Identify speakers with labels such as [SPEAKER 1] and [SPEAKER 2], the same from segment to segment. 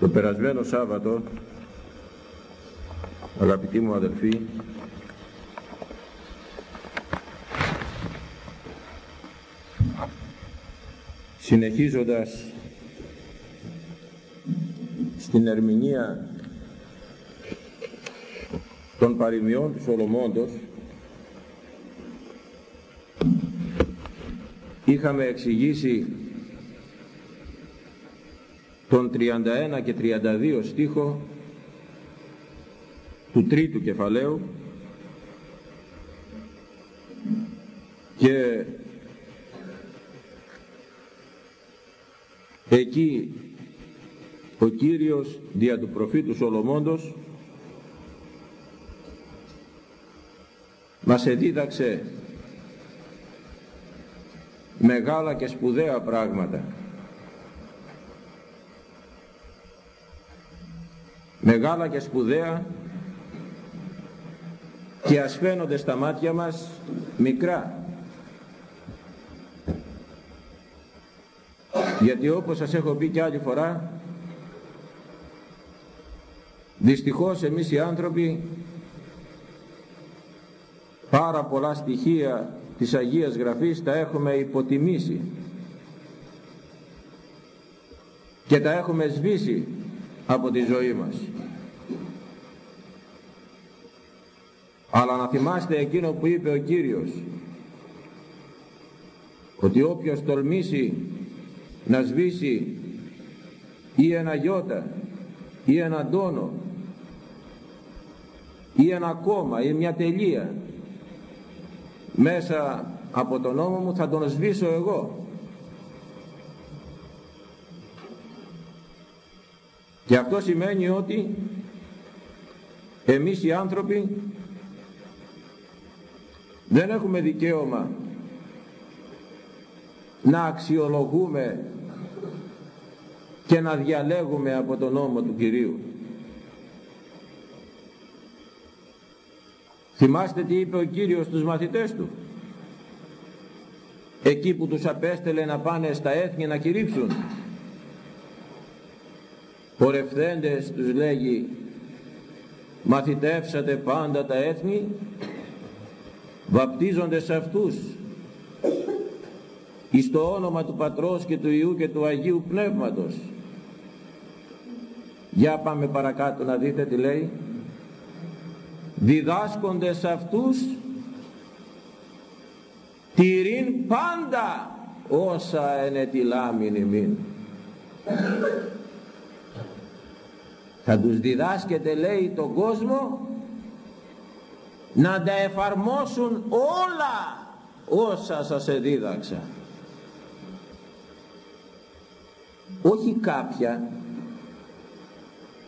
[SPEAKER 1] Το περασμένο Σάββατο, αγαπητοί μου αδελφοί, συνεχίζοντας στην ερμηνεία των παροιμιών του Σολομώντος είχαμε εξηγήσει τον 31 και 32 στίχο του τρίτου κεφαλαίου και εκεί ο Κύριος δια του προφήτου Σολομώντος μας εδίδαξε μεγάλα και σπουδαία πράγματα μεγάλα και σπουδαία και ας φαίνονται στα μάτια μας μικρά. Γιατί όπως σας έχω πει και άλλη φορά δυστυχώς εμείς οι άνθρωποι πάρα πολλά στοιχεία της Αγίας Γραφής τα έχουμε υποτιμήσει και τα έχουμε σβήσει από τη ζωή μας. Αλλά να θυμάστε εκείνο που είπε ο Κύριος ότι όποιος τολμήσει να σβήσει ή ένα γιώτα ή ένα τόνο ή ένα κόμμα ή μια τελεία μέσα από τον νόμο μου θα τον σβήσω εγώ και αυτό σημαίνει ότι εμείς οι άνθρωποι δεν έχουμε δικαίωμα να αξιολογούμε και να διαλέγουμε από τον νόμο του Κυρίου. Θυμάστε τι είπε ο Κύριος στους μαθητές του; Εκεί που τους απέστελε να πάνε στα έθνη να κηρύξουν. Πορευθέντες τους λέγει μαθητεύσατε πάντα τα έθνη βαπτίζονται σε αυτούς εις το όνομα του Πατρός και του Ιού και του Αγίου Πνεύματος για πάμε παρακάτω να δείτε τι λέει. Διδάσκονται σε αυτούς τηρήν πάντα όσα ενετιλάμιν ημίν θα τους διδάσκεται λέει τον κόσμο να τα εφαρμόσουν όλα όσα σας εδίδαξα. Όχι κάποια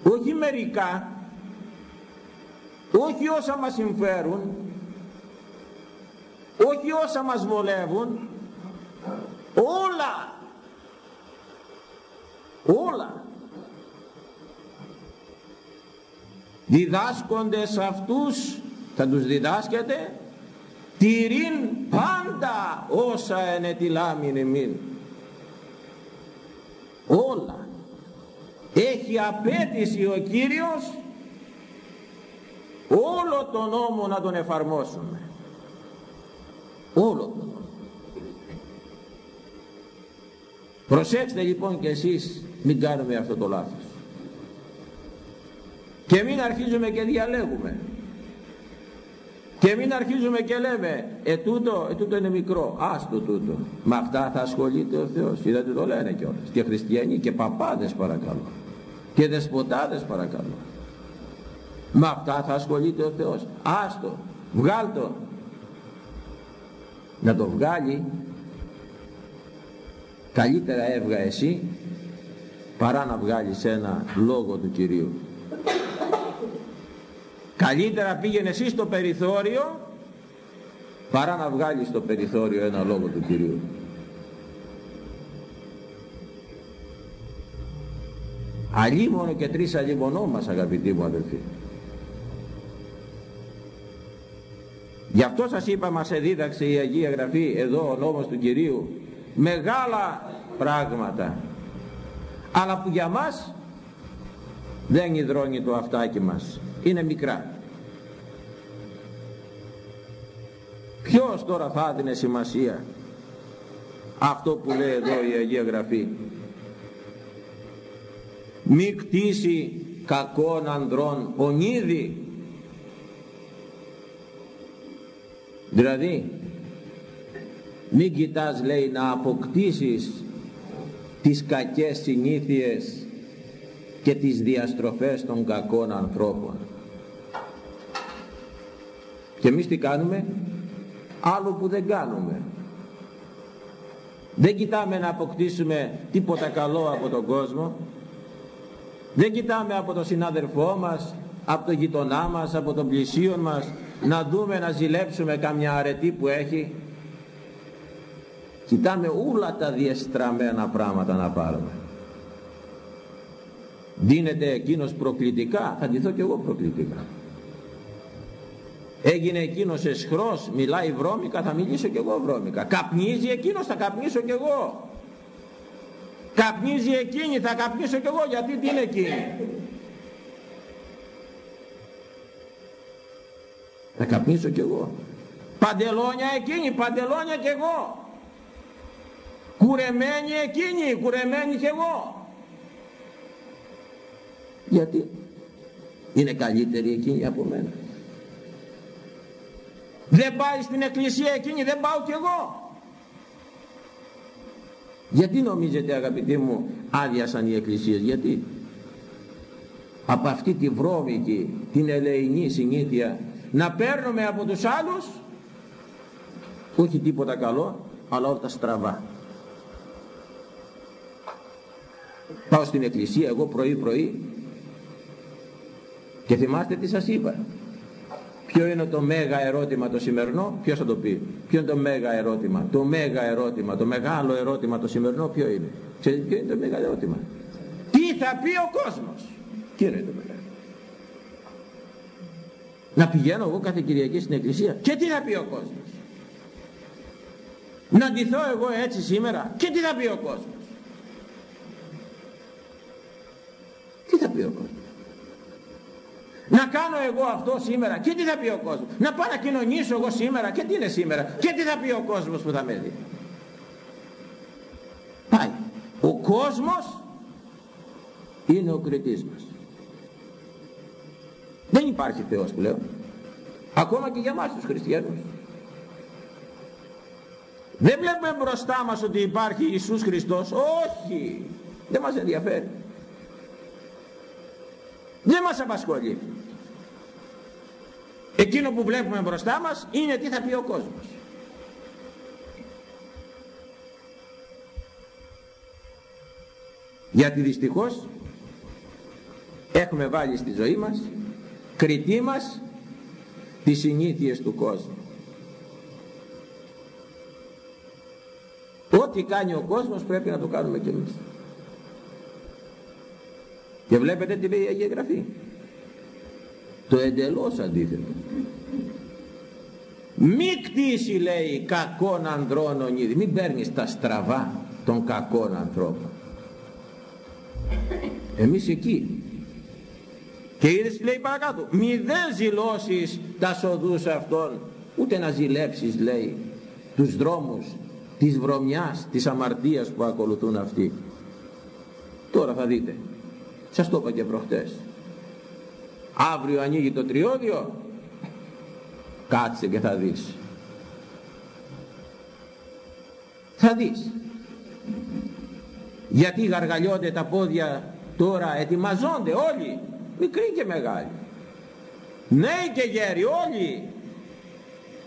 [SPEAKER 1] όχι μερικά όχι όσα μας συμφέρουν όχι όσα μας βολεύουν όλα όλα διδάσκονται σε αυτούς θα τους διδάσκεται τηρήν πάντα όσα ενετιλάμιν εμήν. Όλα. Έχει απέτηση ο Κύριος όλο τον νόμο να τον εφαρμόσουμε. Όλο τον νόμο. Προσέξτε λοιπόν και εσείς μην κάνουμε αυτό το λάθος και μην αρχίζουμε και διαλέγουμε. Και μην αρχίζουμε και λέμε ε τούτο, ε, τούτο είναι μικρό άστο τούτο. Με αυτά θα ασχολείται ο Θεός. Είδατε το λένε κιόλας. Και χριστιανοί και παπάδες παρακαλώ. Και δεσποτάδες παρακαλώ. Με αυτά θα ασχολείται ο Θεός. Άστο βγάλ το. Να το βγάλει. Καλύτερα έβγα εσύ παρά να βγάλεις ένα λόγο του Κυρίου καλύτερα πήγαινε εσύ στο περιθώριο παρά να βγάλεις στο περιθώριο ένα λόγο του Κυρίου. Αλίμονο και τρεις αλίμονό μας αγαπητοί μου αδελφοί. Γι' αυτό σας είπα μας εδίδαξε η Αγία Γραφή εδώ ο νόμος του Κυρίου μεγάλα πράγματα. Αλλά που για μας δεν υδρώνει το αυτάκι μας. Είναι μικρά ποιος τώρα θα έδινε σημασία; Αυτό που λέει εδώ η Αγία Γραφή. Μη κτίσει κακών ανδρών πονίδι. Δηλαδή μην κοιτάς λέει να αποκτήσεις τις κακές συνήθειες και τις διαστροφές των κακών ανθρώπων. Και εμείς τι κάνουμε; Άλλο που δεν κάνουμε. Δεν κοιτάμε να αποκτήσουμε τίποτα καλό από τον κόσμο. Δεν κοιτάμε από τον συνάδελφό μας από τον γειτονά μας από τον πλησίον μας να δούμε να ζηλέψουμε καμιά αρετή που έχει. Κοιτάμε όλα τα διεστραμμένα πράγματα να πάρουμε. Δίνεται εκείνος προκλητικά θα ντυθώ και εγώ προκλητικά έγινε εκείνος εσχρός μιλάει βρώμικα θα μιλήσω και εγώ βρώμικα. Καπνίζει εκείνος θα καπνίσω και εγώ. Καπνίζει εκείνη θα καπνίσω και εγώ γιατί τι είναι εκείνη. Θα καπνίσω και εγώ. Παντελόνια εκείνη παντελόνια και εγώ. Κουρεμένη εκείνη κουρεμένη και εγώ. Γιατί είναι καλύτερη εκείνη από μένα δεν πάει στην εκκλησία εκείνη δεν πάω κι εγώ. Γιατί νομίζετε αγαπητοί μου άδειασαν οι εκκλησίες γιατί; Από αυτή τη βρώμικη την ελεηνή συνήθεια να παίρνουμε από τους άλλους όχι τίποτα καλό αλλά όλα τα στραβά. Πάω στην εκκλησία εγώ πρωί πρωί και θυμάστε τι σας είπα ποιο είναι το μέγα ερώτημα το σημερινό ποιος θα το πει. Ποιο είναι το μέγα ερώτημα. Το μέγα ερώτημα το μεγάλο ερώτημα το σημερινό ποιο είναι. Ξέρετε ποιο είναι το μέγα ερώτημα. Τι θα πει ο κόσμος. Ποιο είναι το μέγα να πηγαίνω εγώ κάθε Κυριακή στην εκκλησία και τι θα πει ο κόσμος. Να ντυθώ εγώ έτσι σήμερα και τι θα πει ο κόσμος. Τι θα πει ο κόσμος να κάνω εγώ αυτό σήμερα. Και τι θα πει ο κόσμος. Να πάω να κοινωνήσω εγώ σήμερα. Και τι είναι σήμερα. Και τι θα πει ο κόσμος που θα με δει. Πάει. Ο κόσμος είναι ο κριτής μας. Δεν υπάρχει Θεός πλέον ακόμα και για μας τους χριστιανούς. Δεν βλέπουμε μπροστά μας ότι υπάρχει Ιησούς Χριστός. Όχι. Δεν μας ενδιαφέρει δεν μας απασχολεί. Εκείνο που βλέπουμε μπροστά μας είναι τι θα πει ο κόσμος. Γιατί δυστυχώς έχουμε βάλει στη ζωή μας κριτή μας τις συνήθειες του κόσμου. Ό,τι κάνει ο κόσμος πρέπει να το κάνουμε και εμείς και βλέπετε τι λέει η Αγία Γραφή. Το εντελώς αντίθετο. Μη κτίσει λέει κακόν ανδρών ονίδη. Μην παίρνεις τα στραβά των κακών ανθρώπων. Εμείς εκεί. Και είδες λέει παρακάτω. Μη δεν ζηλώσεις τα σοδούς αυτών. Ούτε να ζηλέψεις λέει τους δρόμους της βρωμιάς, της αμαρτίας που ακολουθούν αυτοί. Τώρα θα δείτε. Σας το είπα και προχτές. Αύριο ανοίγει το τριώδιο, κάτσε και θα δεις. Θα δεις. Γιατί γαργαλιώνται τα πόδια τώρα, ετοιμαζόνται όλοι, μικροί και μεγάλοι. Νέοι και γέροι, όλοι.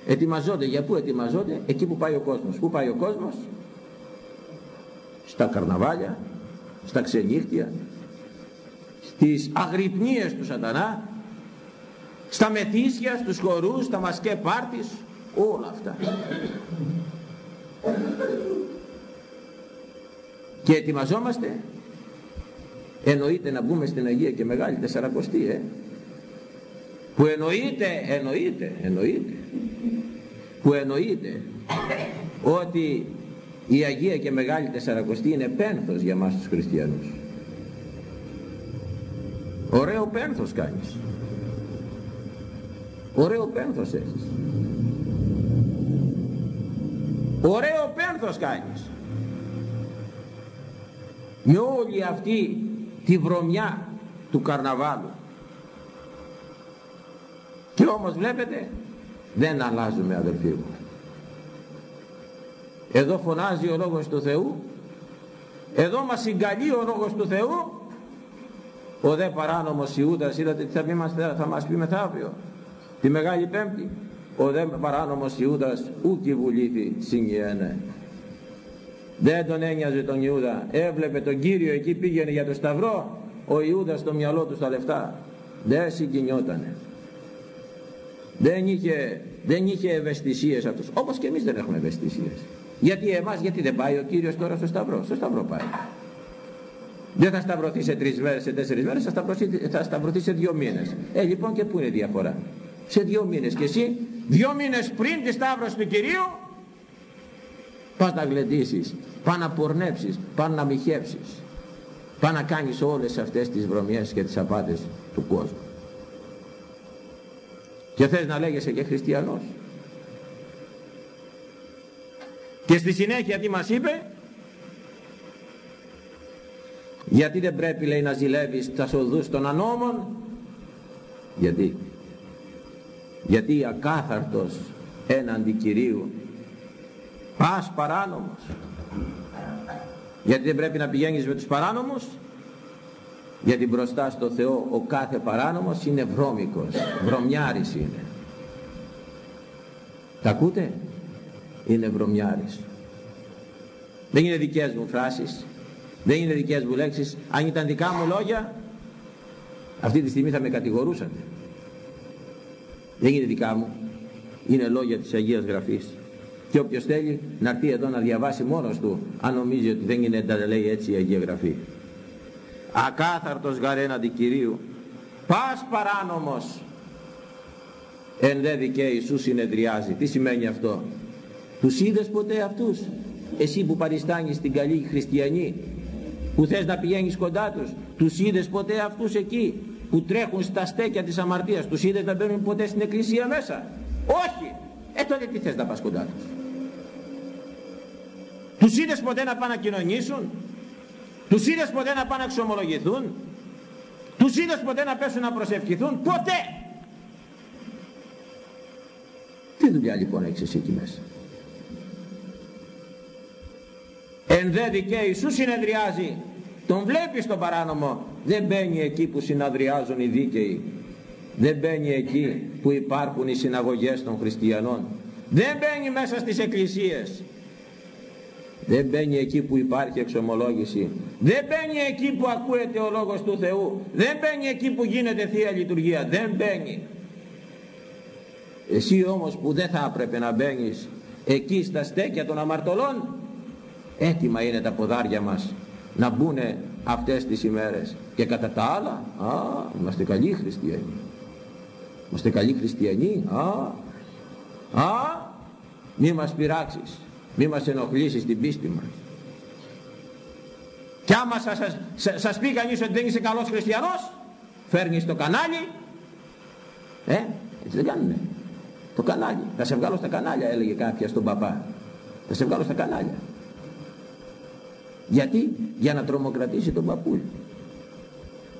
[SPEAKER 1] Ετοιμαζόνται. Για πού ετοιμαζόνται, εκεί που πάει ο κόσμος. Πού πάει ο κόσμος, στα καρναβάλια, στα ξενύχτια, στις αγρυπνίες του σατανά στα μεθύσια, στους χορούς, στα μασκέ πάρτις όλα αυτά. Και ετοιμαζόμαστε εννοείται να μπούμε στην Αγία και Μεγάλη Τεσσαρακοστή ε; που εννοείται, εννοείται, εννοείται που εννοείται ότι η Αγία και Μεγάλη Τεσσαρακοστή είναι πένθος για μας τους χριστιανούς ωραίο πένθος κάνεις. Ωραίο πένθος έχεις. Ωραίο πένθος κάνεις. Με όλη αυτή τη βρωμιά του καρναβάλου. Και όμως βλέπετε δεν αλλάζουμε αδελφοί μου. Εδώ φωνάζει ο Λόγος του Θεού. Εδώ μας συγκαλεί ο Λόγος του Θεού ο δε παράνομος Ιούδας είδατε τι θα, πει, θα μας πει μεθαύριο. Τη Μεγάλη Πέμπτη. Ο δε παράνομος Ιούδας ούκη βουλήθη συγγιένε δεν τον ένοιαζε τον Ιούδα. Έβλεπε τον Κύριο εκεί πήγαινε για το Σταυρό. Ο Ιούδας στο μυαλό του στα λεφτά. Δεν συγκινιότανε. Δεν είχε, δεν είχε ευαισθησίες αυτός. Όπως και εμείς δεν έχουμε ευαισθησίες. Γιατί εμάς γιατί δεν πάει ο Κύριος τώρα στο Σταυρό; Στο Σταυρό πάει δεν θα σταυρωθείς σε τρεις μέρες, σε τέσσερις μέρες, θα σταυρωθεί, θα σταυρωθείς σε δύο μήνες. Ε, λοιπόν και πού είναι η διαφορά; Σε δύο μήνες και εσύ, δύο μήνες πριν τη σταύρωση του Κυρίου, πας να γλεντήσεις, πας να πορνέψεις, πας να μοιχεύσεις, πας να κάνεις όλες αυτές τις βρωμιές και τις απάτες του κόσμου. Και θες να λέγεσαι και χριστιανός. Και στη συνέχεια τι μας είπε, γιατί δεν πρέπει λέει να ζηλεύεις τα σοδούς των ανώμων; Γιατί; Γιατί ακάθαρτος έναντι Κυρίου πας παράνομος. Γιατί δεν πρέπει να πηγαίνεις με τους παράνομους; Γιατί μπροστά στο Θεό ο κάθε παράνομος είναι βρώμικος, βρωμιάρης είναι. Τα ακούτε; Είναι βρωμιάρης. Δεν είναι δικές μου φράσεις. Δεν είναι δικές μου λέξεις. Αν ήταν δικά μου λόγια, αυτή τη στιγμή θα με κατηγορούσατε. Δεν είναι δικά μου. Είναι λόγια της Αγίας Γραφής. Και όποιος θέλει να έρθει εδώ να διαβάσει μόνος του, αν νομίζει ότι δεν είναι τα λέει έτσι η Αγία Γραφή. Ακάθαρτος γαρέναντι Κυρίου, πας παράνομος, εν δε δικαίη σου συνεδριάζει. Τι σημαίνει αυτό; Τους είδες ποτέ αυτούς; Εσύ που παριστάνεις την καλή χριστιανή που θες να πηγαίνεις κοντά τους. Τους είδες ποτέ αυτούς εκεί που τρέχουν στα στέκια της αμαρτίας. Τους είδες να μπαίνουν ποτέ στην εκκλησία μέσα. Όχι. Ε τότε τι θες να πας κοντά τους. Τους είδες ποτέ να πάνε να κοινωνήσουν. Τους είδες ποτέ να πάνε να εξομολογηθούν. Τους είδες ποτέ να πέσουν να προσευχηθούν. Ποτέ. Τι δουλειά λοιπόν έχεις εσύ εκεί μέσα. Εν δε δικαίη σου συνεδριάζει τον βλέπεις τον παράνομο. Δεν μπαίνει εκεί που συναδριάζουν οι δίκαιοι. Δεν μπαίνει εκεί που υπάρχουν οι συναγωγές των χριστιανών. Δεν μπαίνει μέσα στις εκκλησίες. Δεν μπαίνει εκεί που υπάρχει εξομολόγηση. Δεν μπαίνει εκεί που ακούεται ο Λόγος του Θεού. Δεν μπαίνει εκεί που γίνεται Θεία Λειτουργία. Δεν μπαίνει. Εσύ όμως που δεν θα έπρεπε να μπαίνεις εκεί στα στέκια των αμαρτωλών έτοιμα είναι τα ποδάρια μας να μπουν αυτές τις ημέρες. Και κατά τα άλλα α, είμαστε καλοί χριστιανοί. Είμαστε καλοί χριστιανοί α, α μη μας πειράξεις μη μας ενοχλήσεις την πίστη μας. Και άμα σας, σας, σας πει κανείς ότι δεν είσαι καλός χριστιανός φέρνεις το κανάλι. Ε, έτσι δεν κάνουνε. Το κανάλι, θα σε βγάλω στα κανάλια έλεγε κάποια στον παπά. Θα σε βγάλω στα κανάλια γιατί, για να τρομοκρατήσει τον παππούλη.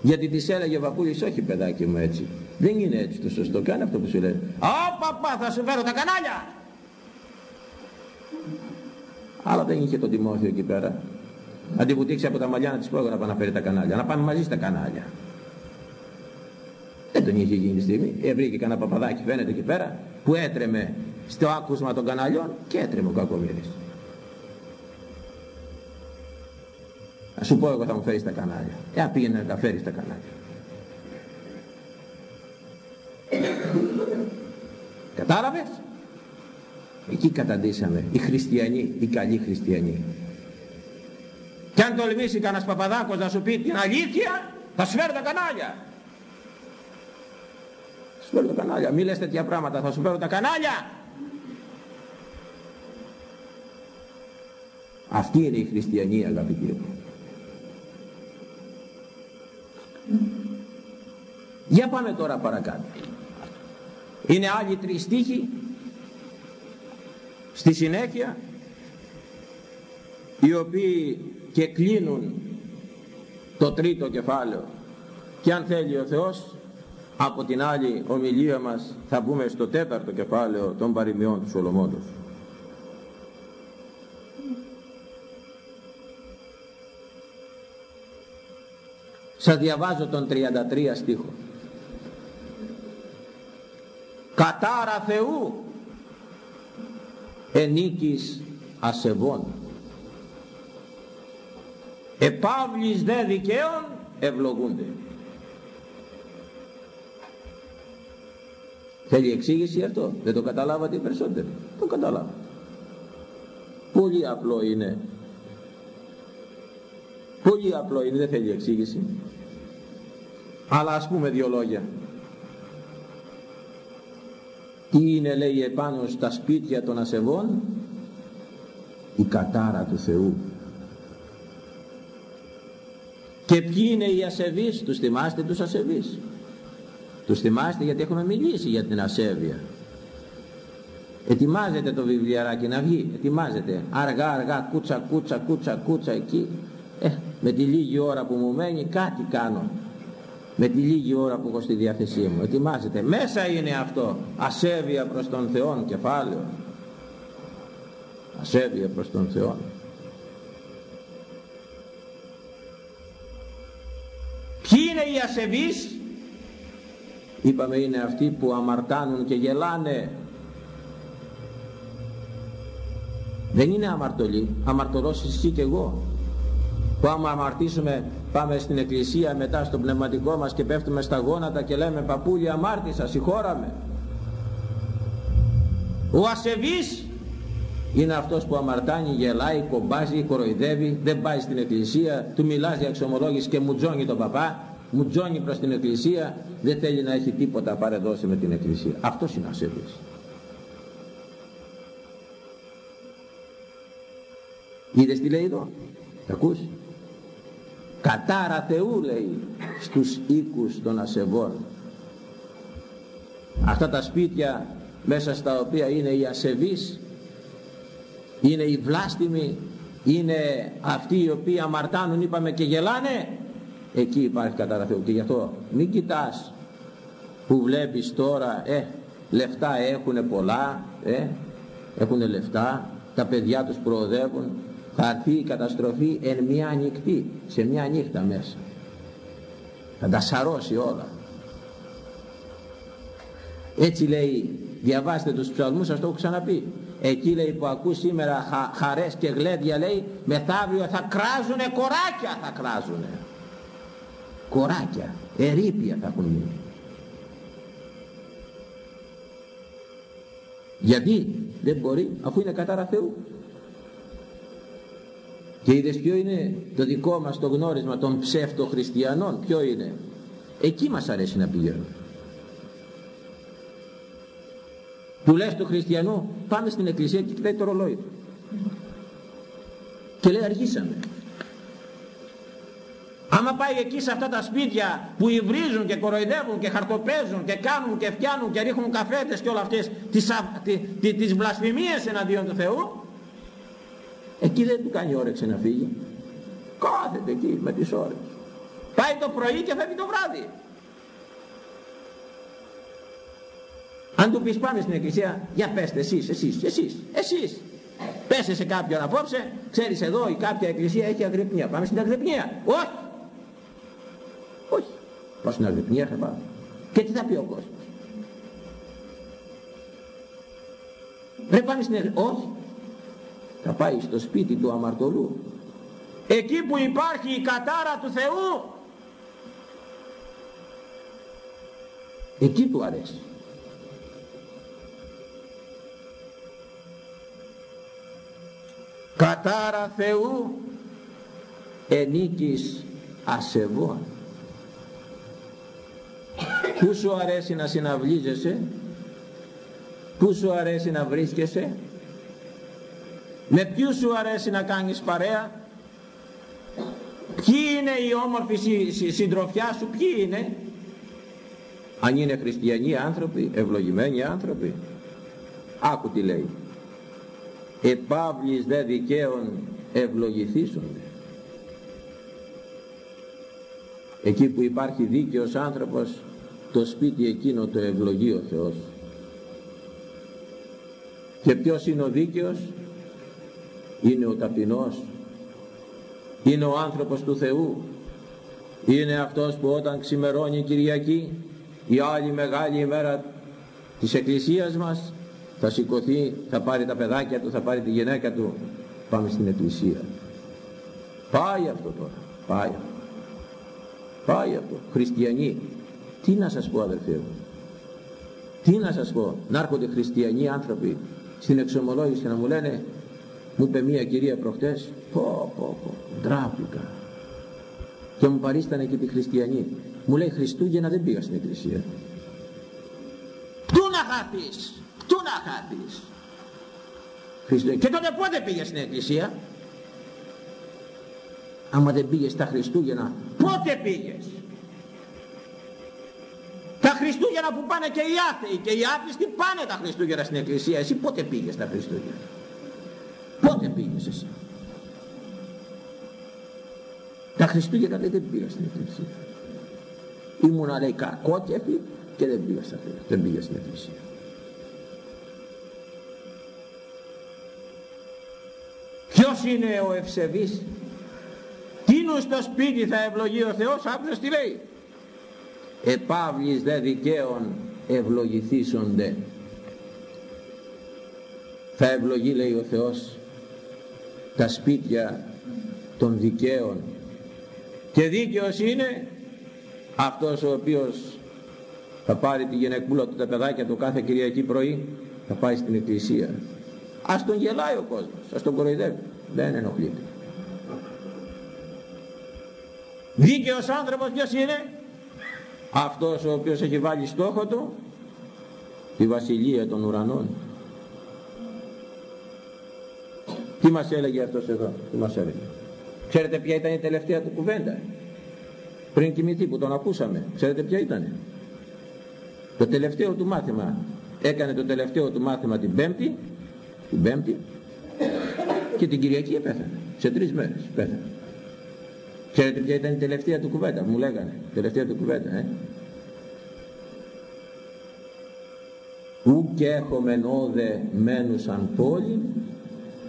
[SPEAKER 1] Γιατί της έλεγε ο παππούλης, όχι παιδάκι μου έτσι. Δεν είναι έτσι το σωστό, κάνε αυτό που σου λέει. Α, παπά, θα σου φέρω τα κανάλια. Αλλά δεν είχε τον Τιμόθεο εκεί πέρα. Αντιβουτήξει από τα μαλλιά να της πω να πάει να φέρει τα κανάλια. Να πάμε μαζί στα κανάλια. Δεν τον είχε γίνει τη στιγμή. Ε, βρήκε κανένα παπαδάκι φαίνεται εκεί πέρα που έτρεμε στο άκουσμα των καναλιών και έτρεμε ο κακομύρης. Να σου πω εγώ θα μου φέρεις τα κανάλια. Ε, πήγαινε να τα φέρεις τα κανάλια. Κατάλαβες; Εκεί καταντήσαμε. Οι χριστιανοί, οι καλοί χριστιανοί. Και αν τολμήσει κανένας παπαδάκος να σου πει την αλήθεια, θα σου φέρει τα κανάλια. Θα σου φέρω τα κανάλια. Μη λες τέτοια πράγματα, θα σου φέρω τα κανάλια. Αυτή είναι η χριστιανή αγαπητοί μου. Για πάμε τώρα παρακάτω. Είναι άλλοι τρεις στίχοι στη συνέχεια οι οποίοι και κλείνουν το τρίτο κεφάλαιο και αν θέλει ο Θεός από την άλλη ομιλία μας θα μπούμε στο τέταρτο κεφάλαιο των παροιμιών του Σολομόντος. Σας διαβάζω τον 33 στίχο. Κατάρα Θεού ενίκης ασεβών. Επαύλης δε δικαίων ευλογούνται. Θέλει εξήγηση αυτό; Δεν το καταλάβατε οι περισσότεροι. Το καταλάβατε. Πολύ απλό είναι. Πολύ απλό είναι. Δεν θέλει εξήγηση. Αλλά ας πούμε δύο λόγια. Τι είναι λέει επάνω στα σπίτια των ασεβών; Η κατάρα του Θεού. Και ποιοι είναι οι ασεβείς; Τους θυμάστε τους ασεβείς; Τους θυμάστε γιατί έχουμε μιλήσει για την ασέβεια. Ετοιμάζεται το βιβλιαράκι να βγει, ετοιμάζεται. Αργά αργά κούτσα κούτσα κούτσα κούτσα εκεί. Ε, με τη λίγη ώρα που μου μένει κάτι κάνω. Με τη λίγη ώρα που έχω στη διάθεσή μου. Ετοιμάζεται. Μέσα είναι αυτό. Ασέβεια προς τον Θεό κεφάλαιο. Ασέβεια προς τον Θεό. Ποιοι είναι οι ασεβείς; Είπαμε είναι αυτοί που αμαρτάνουν και γελάνε δεν είναι αμαρτωλοί αμαρτωλός εσύ και εγώ που άμα αμαρτήσουμε πάμε στην εκκλησία μετά στο πνευματικό μας και πέφτουμε στα γόνατα και λέμε παππούλια αμάρτησα συγχώραμε ο ασεβής είναι αυτός που αμαρτάνει, γελάει, κομπάζει, κοροϊδεύει, δεν πάει στην εκκλησία, του μιλάς για εξομολόγηση και μου τζώνει τον παπά μου τζώνει προς την εκκλησία δεν θέλει να έχει τίποτα παρεδώσει με την εκκλησία. Αυτός είναι ασέβης είδες τι λέει εδώ; Τα ακούς; Κατάρα Θεού λέει στους οίκους των ασεβών. Αυτά τα σπίτια μέσα στα οποία είναι οι ασεβείς είναι οι βλάστημοι είναι αυτοί οι οποίοι αμαρτάνουν είπαμε και γελάνε. Εκεί υπάρχει κατά Θεού. Και γι' αυτό μην κοιτάς που βλέπεις τώρα ε, λεφτά έχουν πολλά ε, έχουν λεφτά τα παιδιά τους προοδεύουν θα έρθει η καταστροφή εν μια νυχτή σε μια νύχτα μέσα θα τα σαρώσει όλα έτσι λέει διαβάστε τους ψαλμούς σας το έχω ξαναπεί εκεί λέει που ακούς σήμερα χα, χαρές και γλέντια λέει μεθαύριο θα κράζουνε κοράκια θα κράζουνε κοράκια, ερήπια θα έχουν μείνει. Γιατί δεν μπορεί αφού είναι κατάρα Θεού. Και είδες ποιο είναι το δικό μας το γνώρισμα των ψεύτων χριστιανών, ποιο είναι; Εκεί μας αρέσει να πηγαίνουμε. Του λες του χριστιανού πάμε στην εκκλησία και κοιτάει το ρολόι του. Και λέει αργήσαμε. Άμα πάει εκεί σε αυτά τα σπίτια που υβρίζουν και κοροϊδεύουν και χαρτοπέζουν και κάνουν και φτιάνουν και ρίχνουν καφέτες και όλα αυτές τις, τις, τις βλασφημίες εναντίον του Θεού εκεί δεν του κάνει όρεξη να φύγει κάθεται εκεί με τις ώρες πάει το πρωί και φεύγει το βράδυ αν του πεις πάμε στην εκκλησία για πέστε εσείς, εσείς, εσείς, εσείς πέσε σε κάποιον απόψε ξέρεις εδώ η κάποια εκκλησία έχει αγρυπνία πάμε στην αγρυπνία όχι όχι. Πάω στην Αγρυπνία θα πάω. Και τι θα πει ο κόσμος. Πρέπει πάμε στην Αγρυπνία. Όχι. Θα πάει στο σπίτι του αμαρτωλού. Εκεί που υπάρχει η κατάρα του Θεού. Εκεί του αρέσει. Κατάρα Θεού ενίκης ασεβών. Πού σου αρέσει να συναυλίζεσαι, πού σου αρέσει να βρίσκεσαι, με ποιους σου αρέσει να κάνεις παρέα, ποιοι είναι οι όμορφοι συντροφιά σου, ποιοι είναι, αν είναι χριστιανοί άνθρωποι ευλογημένοι άνθρωποι. Άκου τι λέει. Επαύλης δε δικαίων ευλογηθήσονται εκεί που υπάρχει δίκαιος άνθρωπος το σπίτι εκείνο το ευλογεί ο Θεός. Και ποιος είναι ο δίκαιος; Είναι ο ταπεινός. Είναι ο άνθρωπος του Θεού. Είναι αυτός που όταν ξημερώνει η Κυριακή η άλλη μεγάλη ημέρα της Εκκλησίας μας θα σηκωθεί, θα πάρει τα παιδάκια του, θα πάρει τη γυναίκα του. Πάμε στην Εκκλησία. Πάει αυτό τώρα. Πάει αυτό. Πάει αυτό. Χριστιανοί. Τι να σας πω αδερφέ μου. Τι να σας πω. Να έρχονται χριστιανοί άνθρωποι στην εξομολόγηση και να μου λένε μου είπε μία κυρία προχτές πω πω πω ντράπηκα και μου παρίστανε και τη χριστιανή μου λέει Χριστούγεννα δεν πήγα στην εκκλησία Πού να χάθεις Πού να χάθεις Και τότε πότε πήγε στην εκκλησία; Άμα δεν πήγες στα Χριστούγεννα Πότε πήγες; Τα Χριστούγεννα που πάνε και οι άθεοι και οι άθιστοι πάνε τα Χριστούγεννα στην εκκλησία. Εσύ πότε πήγες τα Χριστούγεννα; πότε πήγες εσύ τα Χριστούγεννα λέει, δεν πήγα στην εκκλησία ήμουνα λέει κακόκεφη και δεν πήγα, στα, δεν πήγα στην εκκλησία. Ποιος είναι ο ευσεβής; Τίνου στο σπίτι θα ευλογεί ο Θεός άκουσες τι λέει. Επαύλης δε δικαίων ευλογηθήσονται. Θα ευλογεί λέει ο Θεός τα σπίτια των δικαίων και δίκαιος είναι αυτός ο οποίος θα πάρει τη γυναικούλα του τα παιδάκια του κάθε Κυριακή πρωί θα πάει στην εκκλησία. Ας τον γελάει ο κόσμος ας τον κοροϊδεύει. Δεν ενοχλείται. Δίκαιος άνθρωπος ποιος είναι; Αυτός ο οποίος έχει βάλει στόχο του τη βασιλεία των ουρανών. Τι μας έλεγε αυτός εδώ τι μας έλεγε; Ξέρετε ποια ήταν η τελευταία του κουβέντα; Πριν κοιμηθεί που τον ακούσαμε. Ξέρετε ποια ήταν; Το τελευταίο του μάθημα. Έκανε το τελευταίο του μάθημα την πέμπτη. Την πέμπτη. Και την Κυριακή επέθανε. Σε τρεις μέρες πέθανε Ξέρετε ποια ήταν η τελευταία του κουβέντα, μου λέγανε, τελευταία του κουβέντα, ε. Ου και έχουμε νόδε μένουσαν πόλη,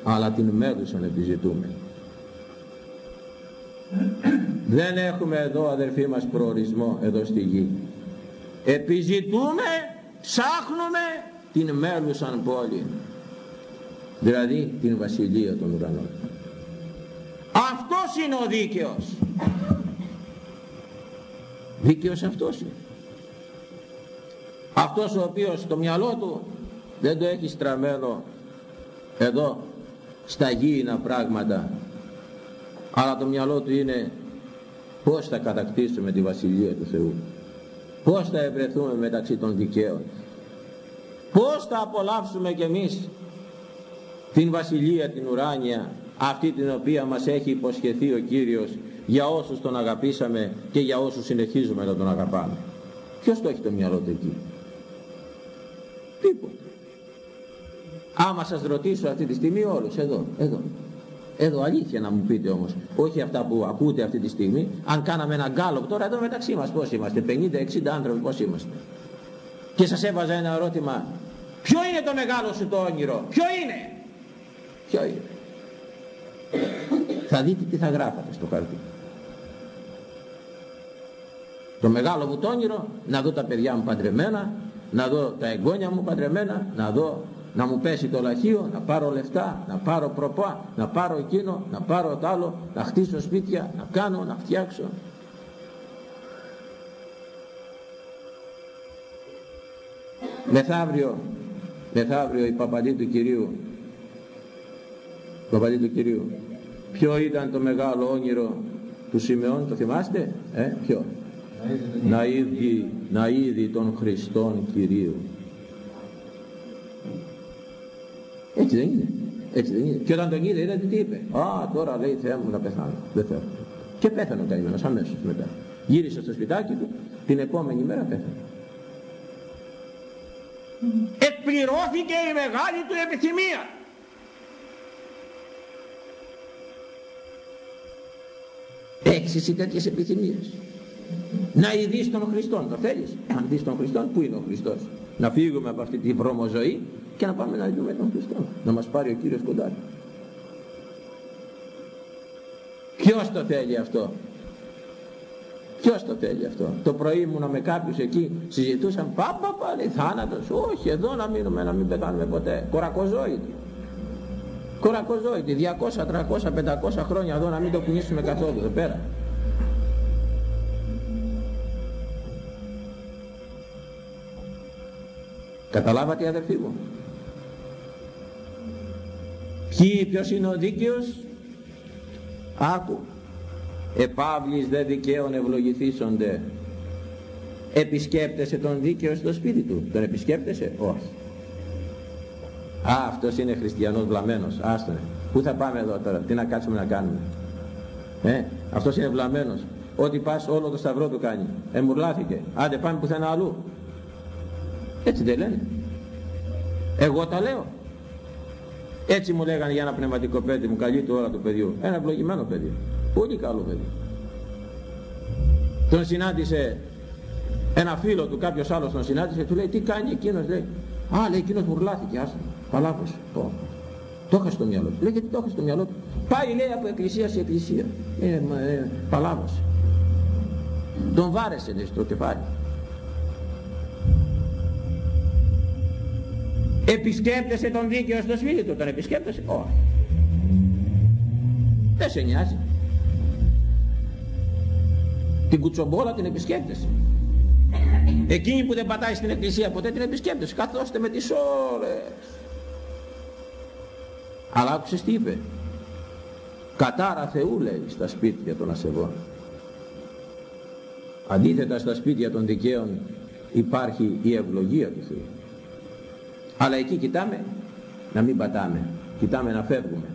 [SPEAKER 1] αλλά την μέλουσαν επιζητούμε. Δεν έχουμε εδώ αδερφοί μας προορισμό εδώ στη γη. Επιζητούμε, ψάχνουμε την μέλουσαν πόλη. Δηλαδή την βασιλεία των ουρανών. Αυτός είναι ο δίκαιος. Δίκαιος αυτός είναι. Αυτός ο οποίος το μυαλό του δεν το έχει στραμμένο εδώ στα γήινα πράγματα αλλά το μυαλό του είναι πώς θα κατακτήσουμε τη Βασιλεία του Θεού; Πώς θα ευρεθούμε μεταξύ των δικαίων; Πώς θα απολαύσουμε κι εμείς την Βασιλεία την ουράνια αυτή την οποία μας έχει υποσχεθεί ο Κύριος για όσους τον αγαπήσαμε και για όσους συνεχίζουμε να τον αγαπάμε; Ποιος το έχει το μυαλό του εκεί; Τίποτα. Άμα σας ρωτήσω αυτή τη στιγμή όλους, εδώ, εδώ. Εδώ αλήθεια να μου πείτε όμως, όχι αυτά που ακούτε αυτή τη στιγμή, αν κάναμε ένα γκάλωπ τώρα εδώ μεταξύ μας πώς είμαστε, 50-60 άνθρωποι πώς είμαστε. Και σας έβαζα ένα ερώτημα, ποιο είναι το μεγάλο σου το όνειρο, ποιο είναι, ποιο είναι; Θα δείτε τι θα γράφατε στο χαρτί. Το μεγάλο μου το όνειρο, να δω τα παιδιά μου παντρεμένα, να δω τα εγγόνια μου παντρεμένα, να δω να μου πέσει το λαχείο, να πάρω λεφτά, να πάρω προπά, να πάρω εκείνο, να πάρω το άλλο, να χτίσω σπίτια, να κάνω, να φτιάξω. Μεθαύριο, μεθαύριο η παπαντή του Κυρίου το του Κυρίου. Ποιο ήταν το μεγάλο όνειρο του Σιμεών, το θυμάστε, ε, ποιο; Να είδει, να είδει τον Χριστόν Κυρίου. Έτσι δεν είναι. Έτσι δεν είναι. Και όταν τον είδε, είδατε τι είπε. Α, τώρα λέει Θεέ μου να πεθάνω. Δεν θέλω. Και πέθανε ο καημένος αμέσως μετά. Γύρισε στο σπιτάκι του, την επόμενη μέρα πέθανε. εκπληρώθηκε η μεγάλη του επιθυμία έχεις εσύ τέτοιες επιθυμίες; Να ειδείς τον Χριστό το θέλεις; Αν δεις τον Χριστό που είναι ο Χριστός; Να φύγουμε από αυτή τη βρωμοζωή και να πάμε να δούμε τον Χριστό να μας πάρει ο Κύριος κοντά ποιος το θέλει αυτό; Ποιος το θέλει αυτό; Το πρωί ήμουνα με κάποιους εκεί, συζητούσαν, πάπα πάλι θάνατος. Όχι, εδώ να μείνουμε, να μην πεθάνουμε ποτέ. Κορακοζόητη. Κορακοζόητη, 200, 300, 500 χρόνια εδώ να μην το κουνήσουμε καθόλου εδώ πέρα. Καταλάβατε αδερφοί μου; Ποιοι, ποιος είναι ο δίκαιος; Άκου. Επαύλης δε δικαίων ευλογηθήσονται. Επισκέπτεσαι τον δίκαιο στο σπίτι του. Τον επισκέπτεσαι; Όχι. Α αυτός είναι χριστιανός βλαμμένος. Άστονε πού θα πάμε εδώ τώρα; Τι να κάτσουμε να κάνουμε; Ε, αυτός είναι βλαμμένος. Ό,τι πας όλο το σταυρό του κάνει. Εμουρλάθηκε. Άντε πάμε πουθενά αλλού. Έτσι δεν λένε. Εγώ τα λέω έτσι μου λέγανε για ένα πνευματικό παιδί μου καλή του ώρα του παιδιού ένα ευλογημένο παιδί Πολύ καλό παιδί. Τον συνάντησε ένα φίλο του, κάποιος άλλος τον συνάντησε, του λέει τι κάνει εκείνος, λέει. Α, λέει εκείνος μπουρλάθηκε, άσε, παλάβωσε. Το, το είχα στο μυαλό του. Λέει γιατί το είχα στο μυαλό του. Πάει λέει από εκκλησία σε εκκλησία. Ε, ε, παλάβωσε. Τον βάρεσε λέει στο κεφάλι. Επισκέπτεσαι τον δίκαιο στο σπίτι του, τον επισκέπτεσαι; Όχι. Δεν σε νοιάζει. Την κουτσομπόλα την επισκέπτεσαι. Εκείνη που δεν πατάει στην εκκλησία ποτέ την επισκέπτεσαι. Καθόστε με τις ώρες. Αλλά άκουσες τι είπε; Κατάρα Θεού λέει στα σπίτια των ασεβών. Αντίθετα στα σπίτια των δικαίων υπάρχει η ευλογία του Θεού. Αλλά εκεί κοιτάμε να μην πατάμε. Κοιτάμε να φεύγουμε.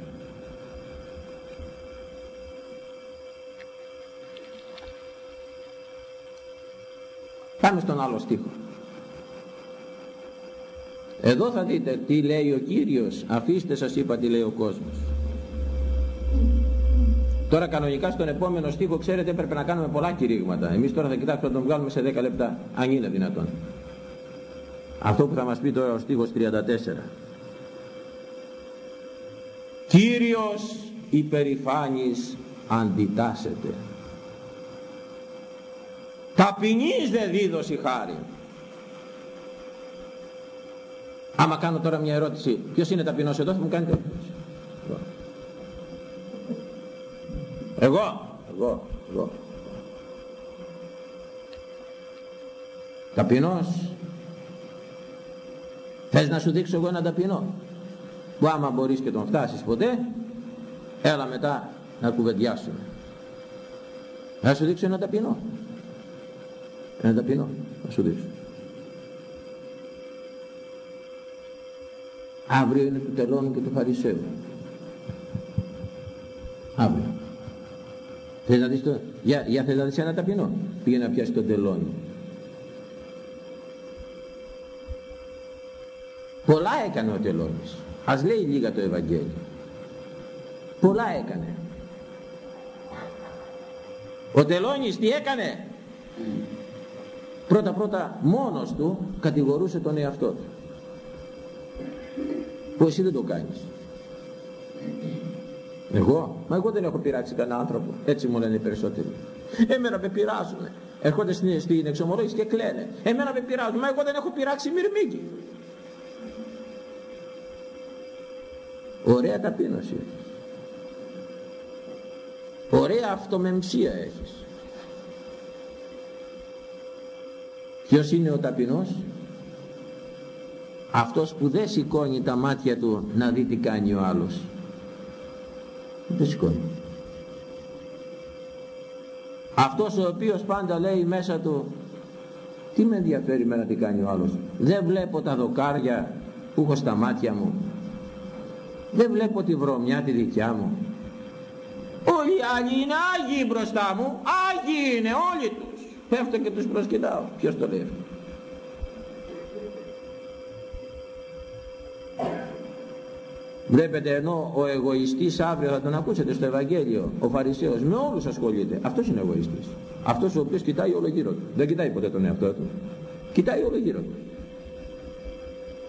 [SPEAKER 1] Πάμε στον άλλο στίχο. Εδώ θα δείτε τι λέει ο Κύριος. Αφήστε σας είπα τι λέει ο κόσμος. Τώρα κανονικά στον επόμενο στίχο ξέρετε έπρεπε να κάνουμε πολλά κηρύγματα. Εμείς τώρα θα κοιτάξουμε να τον βγάλουμε σε 10 λεπτά. Αν είναι δυνατόν. Αυτό που θα μας πει τώρα ο στίχος 34. Κύριος υπερηφάνης αντιτάσσεται. Ταπεινής δε δίδωση χάρη. Άμα κάνω τώρα μια ερώτηση, ποιος είναι ταπεινός εδώ θα μου κάνετε Εγώ, εγώ, εγώ. Ταπεινός. Θες να σου δείξω εγώ ένα ταπεινό; Που άμα μπορείς και τον φτάσεις ποτέ, έλα μετά να κουβεντιάσουμε. Να σου δείξω ένα ταπεινό. Ένα ταπεινό, να σου δείξω. Αύριο είναι του τελώνου και του Φαρισαίου. Αύριο. Θες να δεις το... Για, για θες να δεις ένα ταπεινό; Πήγαινε να πιάσει τον τελώνι. Πολλά έκανε ο τελώνης. Ας λέει λίγα το Ευαγγέλιο. Πολλά έκανε. Ο τελώνης τι έκανε; Πρώτα πρώτα μόνος του κατηγορούσε τον εαυτό του. Που εσύ δεν το κάνεις. Εγώ, μα εγώ δεν έχω πειράξει κανένα άνθρωπο. Έτσι μου λένε οι περισσότεροι. Εμένα με πειράζουν έρχονται στην, στην εξομολόγηση και κλαίνε. Εμένα με πειράζουν, μα εγώ δεν έχω πειράξει μυρμήγκι ωραία ταπείνωση ωραία αυτομεμψία έχεις Ποιος είναι ο ταπεινός; Αυτός που δεν σηκώνει τα μάτια του να δει τι κάνει ο άλλος. Δεν σηκώνει. Αυτός ο οποίος πάντα λέει μέσα του τι με ενδιαφέρει μένα τι κάνει ο άλλος. Δεν βλέπω τα δοκάρια που έχω στα μάτια μου δεν βλέπω τη βρωμιά τη δικιά μου όλοι οι άλλοι είναι άγιοι μπροστά μου άγιοι είναι όλοι τους πέφτω και τους προσκυνάω ποιος το λέει αυτό; Βλέπετε ενώ ο εγωιστής αύριο να τον ακούσετε στο Ευαγγέλιο, ο Φαρισαίος με όλους ασχολείται. Αυτός είναι εγωιστής. Αυτός ο οποίος κοιτάει όλο γύρω του. Δεν κοιτάει ποτέ τον εαυτό του. Κοιτάει όλο γύρω του.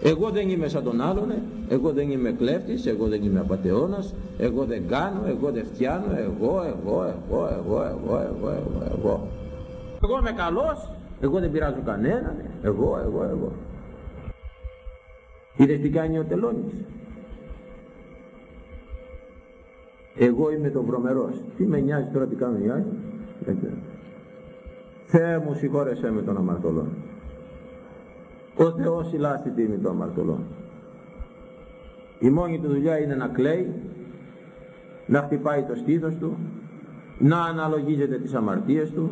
[SPEAKER 1] Εγώ δεν είμαι σαν τον άλλον, εγώ δεν είμαι κλέφτης, εγώ δεν είμαι απατεώνας, εγώ δεν κάνω, εγώ δεν φτιάνω, εγώ, εγώ, εγώ, εγώ, εγώ, εγώ, εγώ, εγώ. Εγώ είμαι καλός, εγώ δεν πειράζω κανέναν, εγώ, εγώ, εγώ. Είδες τι κάνει ο τελώνης; Εγώ είμαι το βρωμερός. Τι με νοιάζει τώρα τι κάνουν οι άλλοι. Δεν ξέρω. Θεέ μου συγχώρεσέ με τον αμαρτωλό. Ο Θεός τη τίμη των αμαρτωλών. Η μόνη του δουλειά είναι να κλαίει, να χτυπάει το στήθος του, να αναλογίζεται τις αμαρτίες του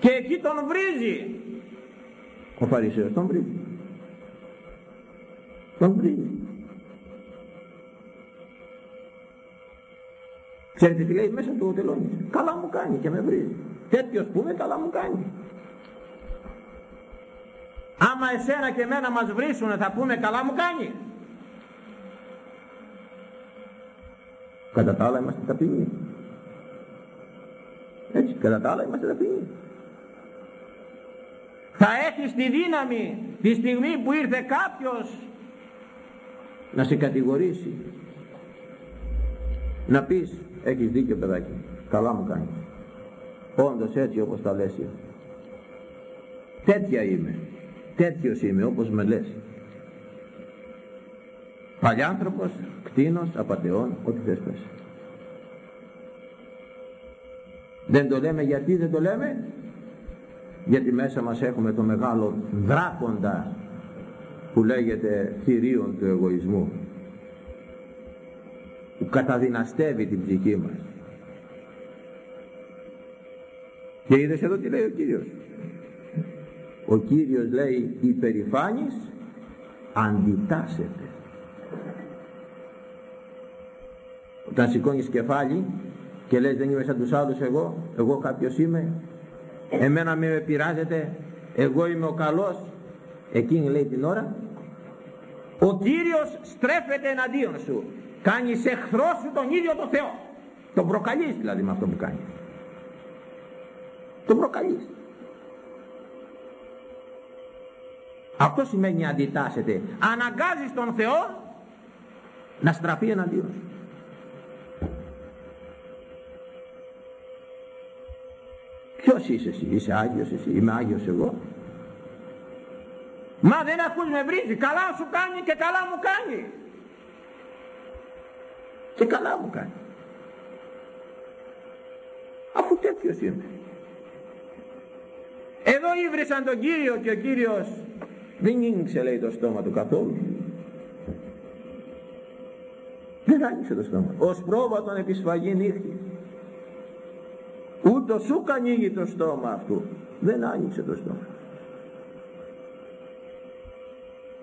[SPEAKER 1] και εκεί τον βρίζει. Ο Φαρισαίος τον βρίζει. Τον βρίζει. Ξέρετε τι λέει μέσα του ο τελώνης; Καλά μου κάνει και με βρίζει. Τέτοιος που είμαι καλά μου κάνει. Άμα εσένα και εμένα μας βρίσουνε θα πούμε καλά μου κάνει. Κατά τα άλλα είμαστε ταπεινοί. Έτσι, κατά τα άλλα είμαστε ταπεινοί. Θα έχεις τη δύναμη τη στιγμή που ήρθε κάποιος να σε κατηγορήσει. Να πεις, έχεις δίκιο παιδάκι, καλά μου κάνει. Όντως έτσι όπως τα λες. Τέτοια είμαι τέτοιος είμαι όπως με λες. Παλιάνθρωπος, κτίνος, απατεών, ό,τι θες πες. Δεν το λέμε γιατί δεν το λέμε; Γιατί μέσα μας έχουμε το μεγάλο δράκοντα που λέγεται θηρίον του εγωισμού που καταδυναστεύει την ψυχή μας. Και είδες εδώ τι λέει ο Κύριος ο Κύριος λέει υπερηφάνης αντιτάσσεται όταν σηκώνεις κεφάλι και λες δεν είμαι σαν τους άλλους εγώ εγώ κάποιος είμαι εμένα με πειράζεται εγώ είμαι ο καλός εκείνη λέει την ώρα ο Κύριος στρέφεται εναντίον σου κάνεις εχθρό σου τον ίδιο το Θεό τον προκαλείς δηλαδή με αυτό που κάνεις. Τον προκαλείς Αυτό σημαίνει αντιτάσσεται. Αναγκάζεις τον Θεό να στραφεί εναντίον σου. Ποιος είσαι εσύ, είσαι Άγιος εσύ, είμαι Άγιος εγώ; Μα δεν ακούς με βρίζει, καλά σου κάνει και καλά μου κάνει. Και καλά μου κάνει. Αφού τέτοιος είμαι. Εδώ ήβρισαν τον Κύριο και ο Κύριος δεν άνοιξε λέει το στόμα του καθόλου. Δεν άνοιξε το στόμα. Ως πρόβατον επισφαγή νύχτης. Ούτως σου ανοίγει το στόμα αυτού. Δεν άνοιξε το στόμα.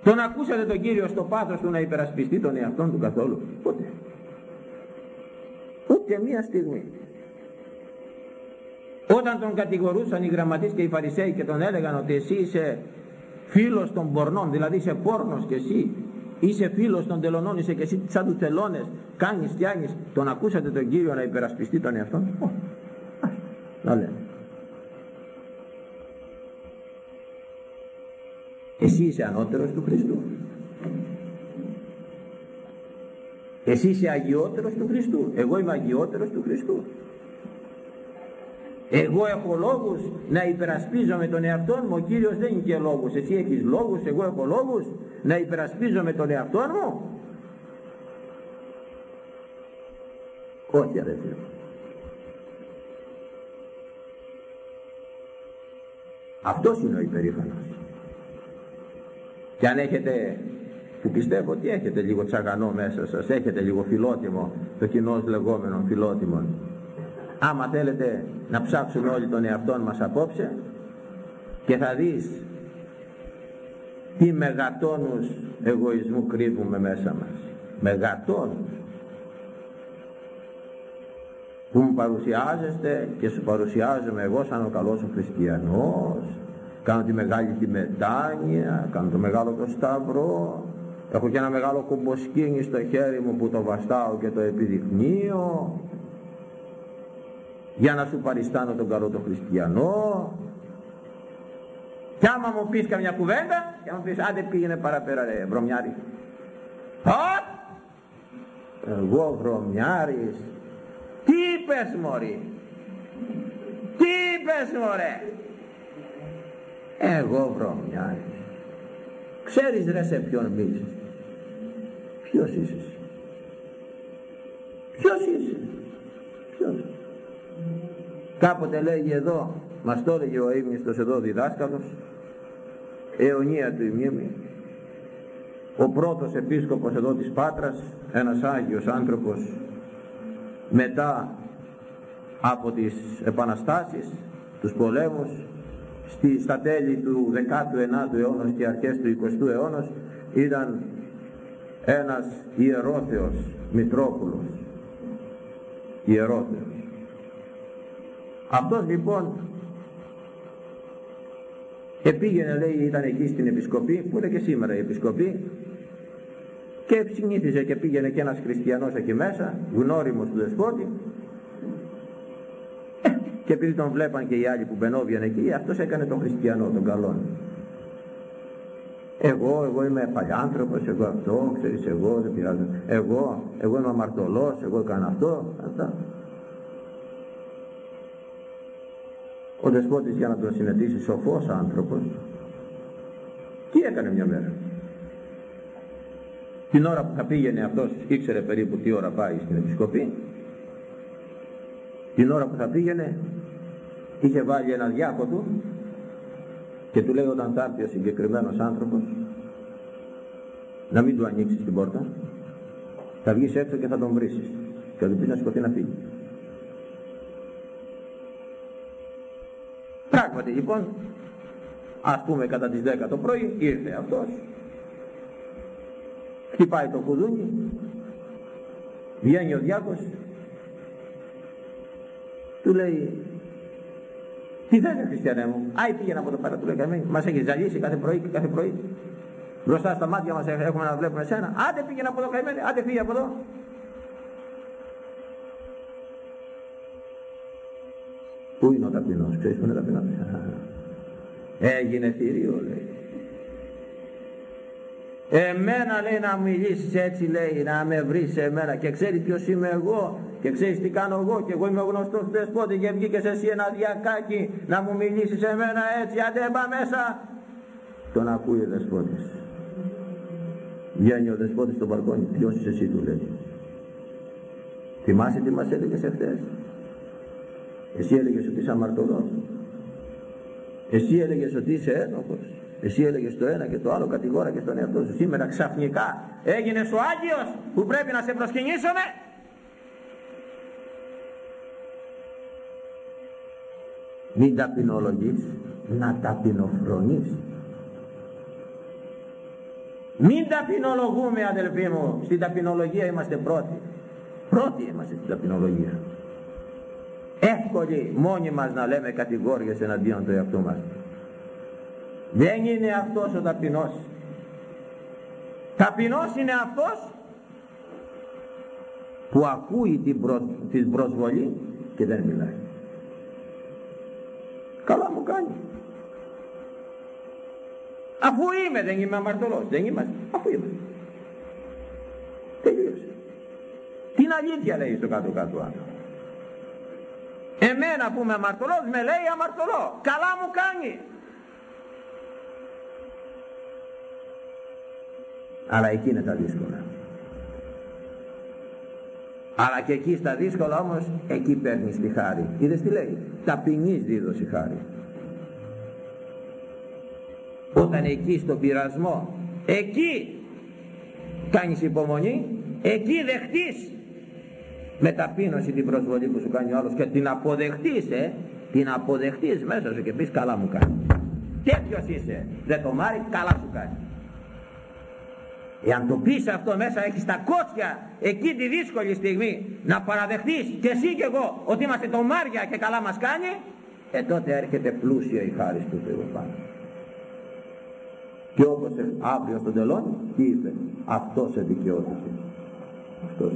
[SPEAKER 1] Τον ακούσατε τον Κύριο στο πάθος του να υπερασπιστεί τον εαυτόν του καθόλου; Πότε. Ούτε μία στιγμή. Όταν τον κατηγορούσαν οι γραμματείς και οι φαρισαίοι και τον έλεγαν ότι εσύ είσαι φίλος των πορνών, δηλαδή είσαι πόρνος και εσύ, είσαι φίλος των τελωνών, είσαι και εσύ σαν τους τελώνες, κάνεις, φτιάνεις, τον ακούσατε τον Κύριο να υπερασπιστεί τον εαυτό του. Να λέμε. Εσύ είσαι ανώτερος του Χριστού. Εσύ είσαι αγιότερος του Χριστού. Εγώ είμαι αγιότερος του Χριστού. Εγώ έχω λόγους να υπερασπίζομαι τον εαυτό μου, ο Κύριος δεν και λόγους. Εσύ έχεις λόγους, εγώ έχω λόγους να υπερασπίζομαι τον εαυτό μου. Όχι αδερφοί Αυτός είναι ο υπερήφανος. Και αν έχετε, που πιστεύω ότι έχετε λίγο τσαγανό μέσα σας, έχετε λίγο φιλότιμο, το κοινό λεγόμενο φιλότιμο, άμα θέλετε να ψάξουμε όλοι τον εαυτό μας απόψε και θα δεις τι μεγατόνους εγωισμού κρύβουμε μέσα μας. Μεγατόνους. Που μου παρουσιάζεστε και σου παρουσιάζομαι εγώ σαν ο καλός ο χριστιανός. Κάνω τη μεγάλη τη μετάνοια κάνω το μεγάλο το σταυρό. Έχω και ένα μεγάλο κομποσκίνι στο χέρι μου που το βαστάω και το επιδεικνύω για να σου παριστάνω τον καλό τον χριστιανό. Και άμα μου πεις καμιά κουβέντα και άμα μου πεις άντε πήγαινε παραπέρα ρε βρωμιάρης εγώ βρωμιάρης. Τι είπες μωρή; Τι είπες μωρέ; Εγώ βρωμιάρης. Ξέρεις ρε σε ποιον μίλησες; Ποιος είσαι ποιος είσαι; Ποιος κάποτε λέγει εδώ μας το έλεγε ο ύμνηστος εδώ διδάσκαλος αιωνία του η μνήμη ο πρώτος επίσκοπος εδώ της Πάτρας ένας Άγιος άνθρωπος μετά από τις επαναστάσεις τους πολέμους στη, στα τέλη του 19ου αιώνα και αρχές του 20ου αιώνα ήταν ένας ιερόθεος Μητρόπουλος. Ιερόθεος αυτός λοιπόν επήγαινε λέει ήταν εκεί στην επισκοπή που είναι και σήμερα η επισκοπή και συνήθιζε και πήγαινε και ένας χριστιανός εκεί μέσα γνώριμος του δεσπότη. Ε, και επειδή τον βλέπαν και οι άλλοι που μπαινόβιαν εκεί αυτός έκανε τον χριστιανό τον καλό εγώ, εγώ είμαι παλιάνθρωπος, εγώ αυτό, ξέρεις εγώ, δεν πειράζει, εγώ, εγώ είμαι αμαρτωλός, εγώ έκανα αυτό, αυτά. Ο δεσπότης για να τον συναντήσει σοφός άνθρωπος, τι έκανε μια μέρα; Την ώρα που θα πήγαινε αυτός, ήξερε περίπου τι ώρα πάει στην επισκοπή, την ώρα που θα πήγαινε, είχε βάλει ένα διάκο του και του λέει όταν θα έρθει ο συγκεκριμένος άνθρωπος να μην του ανοίξεις την πόρτα. Θα βγεις έξω και θα τον βρίσεις και θα του πεις να σηκωθεί να φύγει πράγματι λοιπόν ας πούμε κατά τις 10 το πρωί ήρθε αυτός χτυπάει το κουδούνι βγαίνει ο διάκος του λέει τι θες χριστιανέ μου. Άι πήγαινε από το πέρα του λέει Μας έχεις ζαλίσει κάθε πρωί και κάθε πρωί. Μπροστά στα μάτια μας έχουμε να βλέπουμε εσένα. Άντε πήγαινε από εδώ καημένη. Άντε φύγει από εδώ. Πού είναι ο ταπεινός. Ξέρεις που είναι ο ταπεινός; Έγινε θηρίο λέει. Εμένα λέει να μιλήσεις έτσι λέει, να με βρεις σε εμένα και ξέρεις ποιος είμαι εγώ και ξέρεις τι κάνω εγώ και εγώ είμαι ο γνωστός του δεσπότης και βγήκες εσύ ένα διακάκι να μου μιλήσεις σε μένα έτσι, άντε μπα μέσα. Τον ακούει ο δεσπότης. Βγαίνει ο δεσπότης στο μπαλκόνι, ποιος είσαι εσύ του λέει. Θυμάσαι τι μας έλεγες εχθές; Εσύ έλεγες ότι είσαι αμαρτωλός. Εσύ έλεγες ότι είσαι ένοχος. Εσύ έλεγες το ένα και το άλλο κατηγόρα και στον εαυτό σου. Σήμερα ξαφνικά έγινες ο Άγιος που πρέπει να σε προσκυνήσουμε. Μην ταπεινολογείς, να ταπεινοφρονείς. Μην ταπεινολογούμε αδελφοί μου, στην ταπεινολογία είμαστε πρώτοι. Πρώτοι είμαστε στην ταπεινολογία. Εύκολοι μόνοι μας να λέμε κατηγόριες εναντίον του εαυτού μας. Δεν είναι αυτός ο ταπεινός. Ταπεινός είναι αυτός που ακούει την, προ, την προσβολή και δεν μιλάει. Καλά μου κάνει. Αφού είμαι, δεν είμαι αμαρτωλός. Δεν είμαι, αφού είμαι. Τελείωσε. Την αλήθεια λέει στο κάτω-κάτω άνθρωπο. Εμένα που είμαι αμαρτωλός με λέει αμαρτωλό. Καλά μου κάνει. αλλά εκεί είναι τα δύσκολα αλλά και εκεί στα δύσκολα όμως εκεί παίρνεις τη χάρη είδες τι λέει; Ταπεινής δίδωση χάρη όταν εκεί στο πειρασμό εκεί κάνεις υπομονή εκεί δεχτείς με ταπείνωση την προσβολή που σου κάνει ο άλλος και την αποδεχτείς ε, την αποδεχτείς μέσα σου και πεις καλά μου κάνει τέτοιος είσαι δεν το μάρεις καλά σου κάνει Εάν το πεις αυτό μέσα έχεις τα κότσια εκεί τη δύσκολη στιγμή να παραδεχτείς και εσύ και εγώ ότι είμαστε το Μάρια και καλά μας κάνει ε τότε έρχεται πλούσια η χάρη του Θεού πάνω. Και όπως αύριο στον τελών, τι είπε, αυτός εδικαιώθηκε. Αυτός.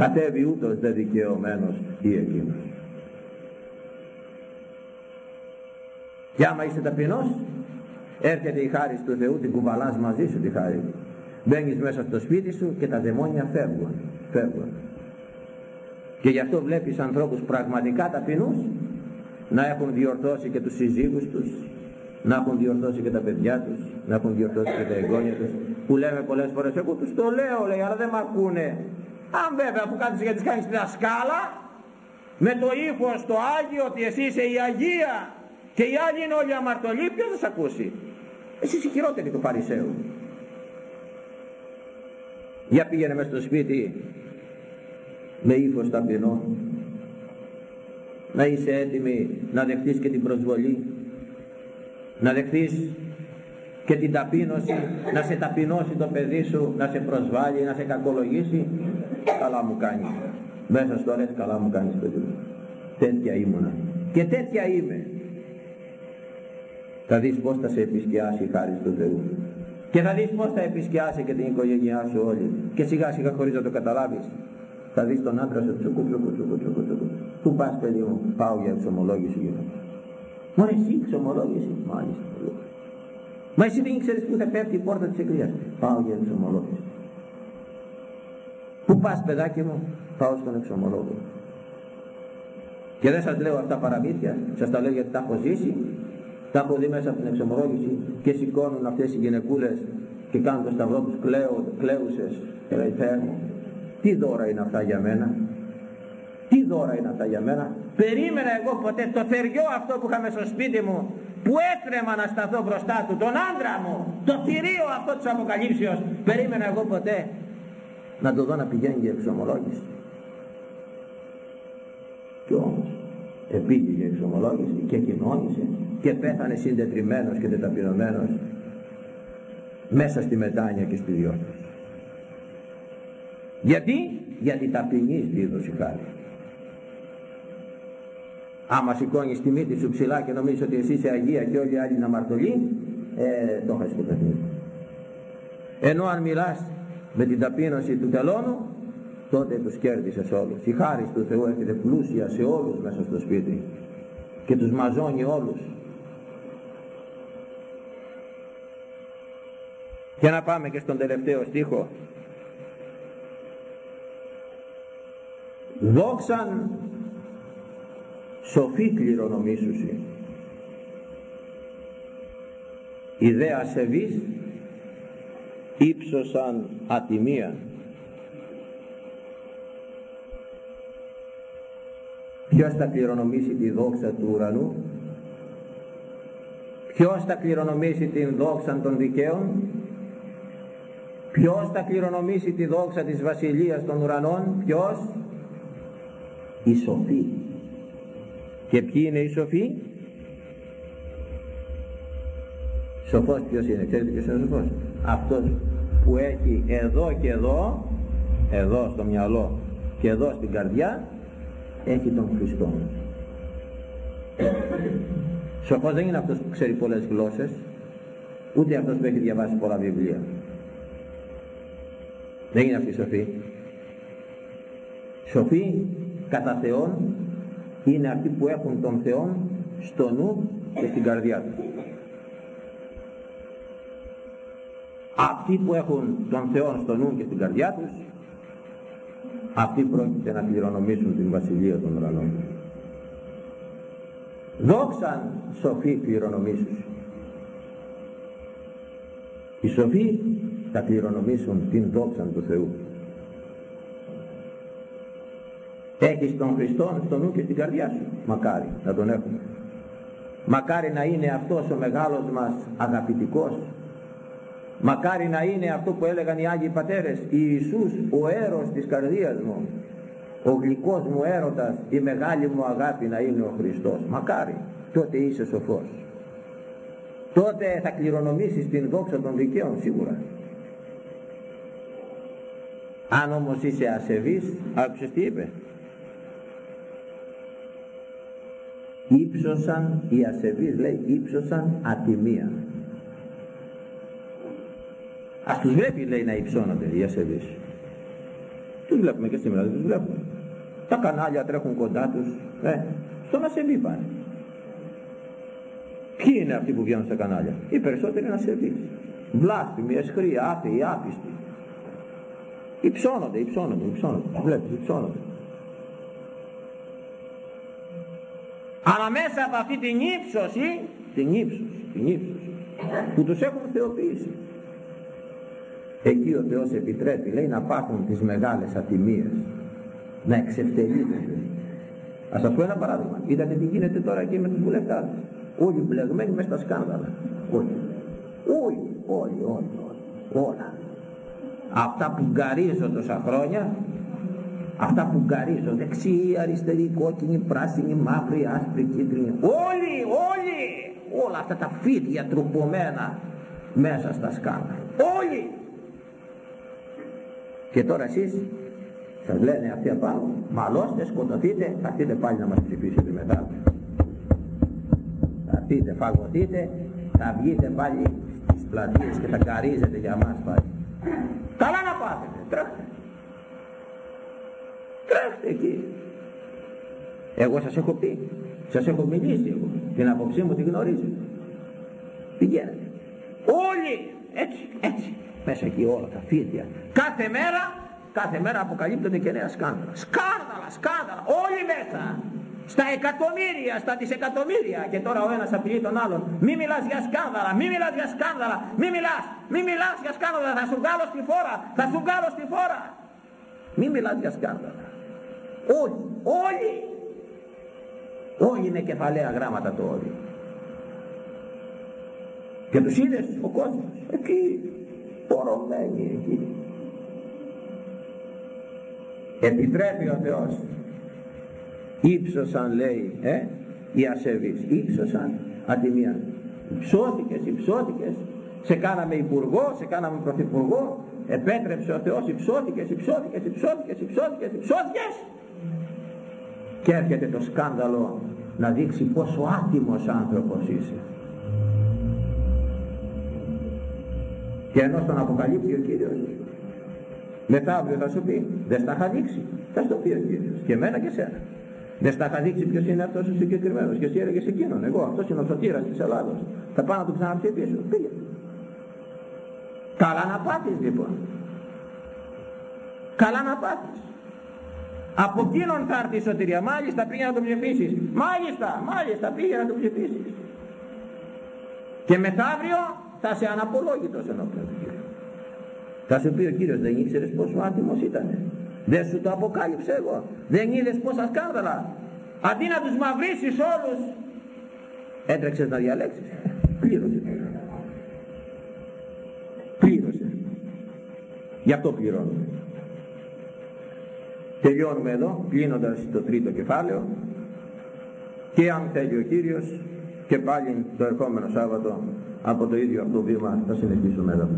[SPEAKER 1] Κατέβει ούτως δε δικαιωμένος ή εκείνος. Και άμα είσαι ταπεινός, έρχεται η χάρη του Θεού, την κουβαλάς μαζί σου τη χάρη. Μπαίνεις μέσα στο σπίτι σου και τα δαιμόνια φεύγουν. φεύγουν. Και γι' αυτό βλέπεις ανθρώπους πραγματικά ταπεινούς να έχουν διορθώσει και τους συζύγους τους, να έχουν διορθώσει και τα παιδιά τους, να έχουν διορθώσει και τα εγγόνια τους, που λέμε πολλές φορές, εγώ τους το λέω, λέει, αλλά δεν με ακούνε. Αν βέβαια που κάθεσαι και τις κάνεις τη δασκάλα, με το ύφος το Άγιο ότι εσύ είσαι η Αγία και οι άλλοι είναι όλοι αμαρτωλοί, ποιος θα σε ακούσει; Εσύ είσαι χειρότερη του Φαρισαίου. Για πήγαινε μες στο σπίτι με ύφος ταπεινό να είσαι έτοιμη να δεχτείς και την προσβολή να δεχτείς και την ταπείνωση να σε ταπεινώσει το παιδί σου να σε προσβάλλει, να σε κακολογήσει καλά μου κάνει. Μέσα στο λες καλά μου κάνεις παιδί μου τέτοια ήμουνα. Και τέτοια είμαι. Θα δεις πως θα σε επισκιάσει η χάρη του Θεού. Και θα δεις πως θα επισκιάσει και την οικογένειά σου όλη. Και σιγά σιγά χωρίς να το καταλάβεις θα δεις τον άντρα σου τσουκου τσουκου τσουκου τσουκου τσουκου. Πού πας παιδί μου πάω για εξομολόγηση γύρω Μωρέ εσύ εξομολόγηση μάλιστα μα εσύ δεν ξέρεις που θα πέφτει η πόρτα της εκκλησίας. Πάω για εξομολόγηση πού πας παιδάκι μου; Πάω στον εξομολόγο και δεν σας λέω αυτά παραμύθια σας τα λέω γιατί τα έχω ζήσει τα έχω δει μέσα από την εξομολόγηση και σηκώνουν αυτές οι γυναικούλες και κάνουν το σταυρό τους κλαίουσες τι δώρα είναι αυτά για μένα; Τι δώρα είναι αυτά για μένα; Περίμενα εγώ ποτέ το θεριό αυτό που είχαμε στο σπίτι μου που έτρεμα να σταθώ μπροστά του, τον άντρα μου, το θηρίο αυτό της Αποκαλύψεως. Περίμενα εγώ ποτέ να το δω να πηγαίνει για εξομολόγηση. Κι όμως επήγε για εξομολόγηση και κοινώνησε και πέθανε συντετριμένος και τεταπεινωμένος μέσα στη μετάνοια και στη διόρθωση. Γιατί, γιατί ταπεινής δίδωση χάρη. Άμα σηκώνεις τη μύτη σου ψηλά και νομίζεις ότι εσύ είσαι Αγία και όλοι οι άλλοι είναι αμαρτωλοί, ε, το έχεις το παιχνίδι. Ενώ αν μιλάς με την ταπείνωση του τελώνου, τότε τους κέρδισες όλους. Η χάρη του Θεού έρχεται πλούσια σε όλους μέσα στο σπίτι και τους μαζώνει όλους. Και να πάμε και στον τελευταίο στίχο δόξαν σοφή κληρονομήσουσι ιδέα ασεβής ύψωσαν ατιμία ποιος θα κληρονομήσει τη δόξα του ουρανού; Ποιος θα κληρονομήσει την δόξα των δικαίων; Ποιος θα κληρονομήσει τη δόξα της βασιλείας των ουρανών; Ποιος; Οι σοφοί. Και ποιοι είναι οι σοφοί; Σοφός ποιος είναι, ξέρετε ποιος είναι ο σοφός; Αυτός που έχει εδώ και εδώ, εδώ στο μυαλό και εδώ στην καρδιά, έχει τον Χριστό. Σοφός δεν είναι αυτός που ξέρει πολλές γλώσσες, ούτε αυτός που έχει διαβάσει πολλά βιβλία. Δεν είναι αυτή η σοφή. Σοφή κατά Θεόν είναι αυτοί που έχουν τον Θεό στο νου και στην καρδιά τους. Αυτοί που έχουν τον Θεό στο νου και στην καρδιά τους, αυτοί πρόκειται να κληρονομήσουν την Βασιλεία των Ουρανών. Δόξαν σοφοί κληρονομήσουν. Οι σοφοί θα κληρονομήσουν την δόξα του Θεού. Έχεις τον Χριστό στο νου και στην καρδιά σου. Μακάρι να τον έχουμε. Μακάρι να είναι αυτός ο μεγάλος μας αγαπητικός. Μακάρι να είναι αυτό που έλεγαν οι Άγιοι Πατέρες. Ιησούς ο έρος της καρδίας μου. Ο γλυκός μου έρωτας, η μεγάλη μου αγάπη να είναι ο Χριστός. Μακάρι. Τότε είσαι σοφός. Τότε θα κληρονομήσεις την δόξα των δικαίων σίγουρα. Αν όμως είσαι ασεβής, άκουσες τι είπε
[SPEAKER 2] ύψωσαν οι ασεβείς λέει ύψωσαν ατιμία ας τους βλέπει λέει να υψώνονται οι ασεβείς τους βλέπουμε και σήμερα δεν τους βλέπουμε. Τα κανάλια τρέχουν κοντά τους ε, στον ασεβή πάνε. Ποιοι είναι αυτοί που βγαίνουν στα κανάλια; Οι περισσότεροι είναι ασεβείς. Βλάστημοι, εσχροί, άθεοι, άπιστοι. Υψώνονται, υψώνονται, υψώνονται. Βλέπεις, υψώνονται. Αλλά μέσα από αυτή την ύψωση την ύψωση, την ύψωση που τους έχουν θεοποιήσει εκεί ο Θεός επιτρέπει λέει να πάθουν τις μεγάλες ατιμίες. Να εξευτελίζονται ας σας πω ένα παράδειγμα. Είδατε τι γίνεται τώρα εκεί με τους βουλευτάδες όλοι μπλεγμένοι μέσα στα σκάνδαλα. Όλοι. Όλοι, όλοι, όλοι, όλοι. Όλα. Αυτά που γκαρίζω τόσα χρόνια αυτά που γκαρίζω δεξί, αριστερή, κόκκινη, πράσινη, μαύρη, άσπρη, κίτρινη όλοι, όλοι. Όλα αυτά τα φίδια τροπομένα μέσα στα σκάνδαλα. Όλοι και τώρα εσείς σας λένε αυτοί απάνω, μαλώστε, σκοτωθείτε, θα έρθείτε πάλι να μας ψηφίσετε μετά. Θα έρθείτε, φαγωθείτε, θα βγείτε πάλι στις πλατείες και θα καρίζετε για μας πάλι. Καλά να πάθετε, τρέχτε. Τρέχτε εκεί. Εγώ σας έχω πει, σας έχω μιλήσει εγώ, την απόψή μου την γνωρίζετε. Πηγαίνετε. Όλοι έτσι, έτσι, μέσα εκεί όλα τα φίδια. Κάθε μέρα, κάθε μέρα αποκαλύπτονται και νέα σκάνδαλα. Σκάνδαλα, σκάνδαλα, όλοι μέσα. Στα εκατομμύρια, στα δισεκατομμύρια. Και τώρα ο ένας απειλεί τον άλλον. Μη μιλάς για σκάνδαλα, μη μιλάς για σκάνδαλα, μη μιλάς, μη μιλάς για σκάνδαλα, θα σου βγάλω στη φόρα, θα σου βγάλω στη φόρα. Μη μιλάς για σκάνδαλα. Όλοι, όλοι. Όλοι είναι κεφαλαία γράμματα το όλοι. Και τους είδες ο κόσμος εκεί πορωμένοι εκεί. Επιτρέπει ο Θεός. Ύψωσαν λέει ε, οι ασεβείς. Ύψωσαν αντιμία υψώθηκες υψώθηκες. Σε κάναμε υπουργό σε κάναμε πρωθυπουργό. Επέτρεψε ο Θεός υψώθηκες υψώθηκες υψώθηκες υψώθηκες υψώθηκες. Και έρχεται το σκάνδαλο να δείξει πόσο άτιμος άνθρωπος είσαι και ενώ στον αποκαλύπτει ο Κύριος μετά αύριο θα σου πει δεν στα είχα δείξει θα στο πει ο Κύριος. Και εμένα και σένα δεν στα είχα δείξει ποιος είναι αυτός ο συγκεκριμένος και εσύ έλεγες εκείνον. Εγώ αυτός είναι ο σωτήρας της Ελλάδος θα πάω να του ξαναψηφίσω. Πήγε. Καλά να πάθεις λοιπόν. Καλά να πάθεις. Από εκείνον θα έρθει η σωτηρία. Μάλιστα πήγε να τον ψηφίσεις. Μάλιστα μάλιστα πήγε να τον ψηφίσεις. Και μεθαύριο θα είσαι αναπολόγητος ενώπιον του Κύριου. Θα σου πει ο Κύριος δεν ήξερες πόσο άτιμος ήταν. Δεν σου το αποκάλυψε εγώ. Δεν είδες πόσα σκάνδαλα. Αντί να τους μαυρίσεις όλους έτρεξες να διαλέξεις. Πλήρωσε. Πλήρωσε. Γι' αυτό πληρώνουμε. Τελειώνουμε εδώ, κλείνοντας το τρίτο κεφάλαιο και αν θέλει ο Κύριος και πάλι το ερχόμενο Σάββατο από το ίδιο αυτό βήμα θα συνεχίσουμε εδώ.